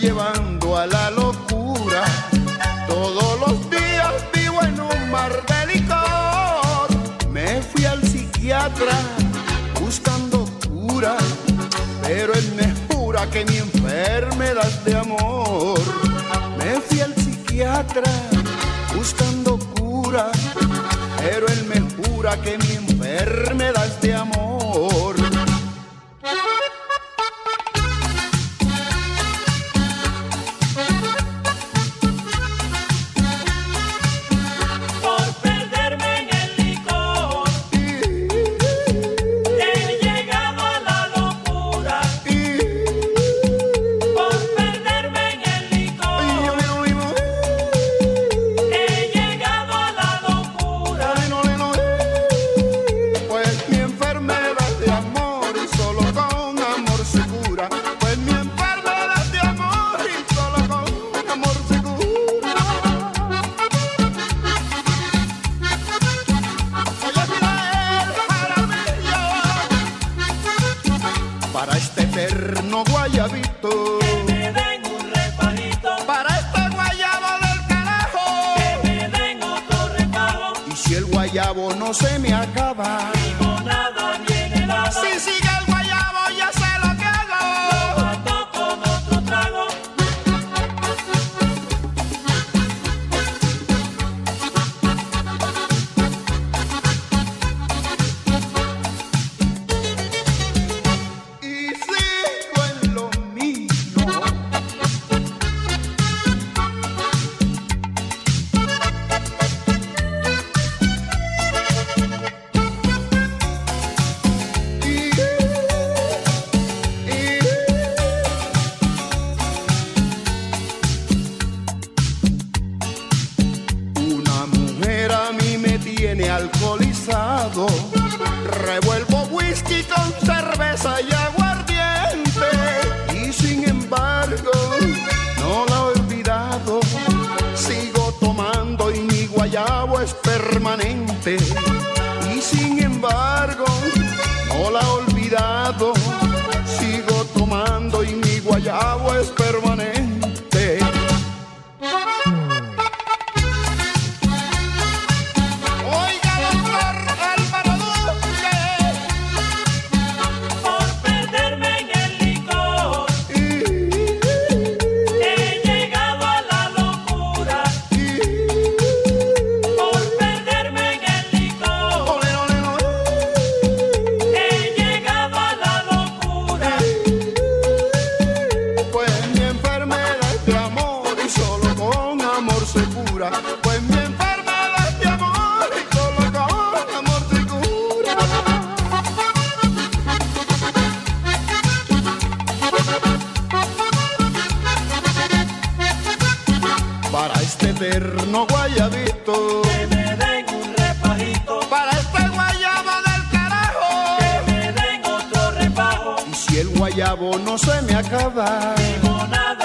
llevando a la locura. Todos los días vivo en un mar de licor. Me fui al psiquiatra buscando cura, pero él me jura que mi enfermedad de amor. Me fui al psiquiatra buscando cura, pero él me jura que mi enfermedad de amor. Eterno guayabito. Me den un refajito, Para este guayabo del carajo. me den otro refajo. Y si el guayabo no se me acaba. Limonada bien helada, Si sigue alcoholizado. Revuelvo whisky con cerveza y aguardiente. Y sin embargo, no la he olvidado. Sigo tomando y mi guayabo es permanente. Y sin embargo, no la he olvidado. Pues mi enfermedad de amor y solo con amor se cura. Para este eterno guayabito, Que me den un refajito, para este guayabo del carajo. que me den otro refajo. Y si el guayabo no se me acaba, Limonada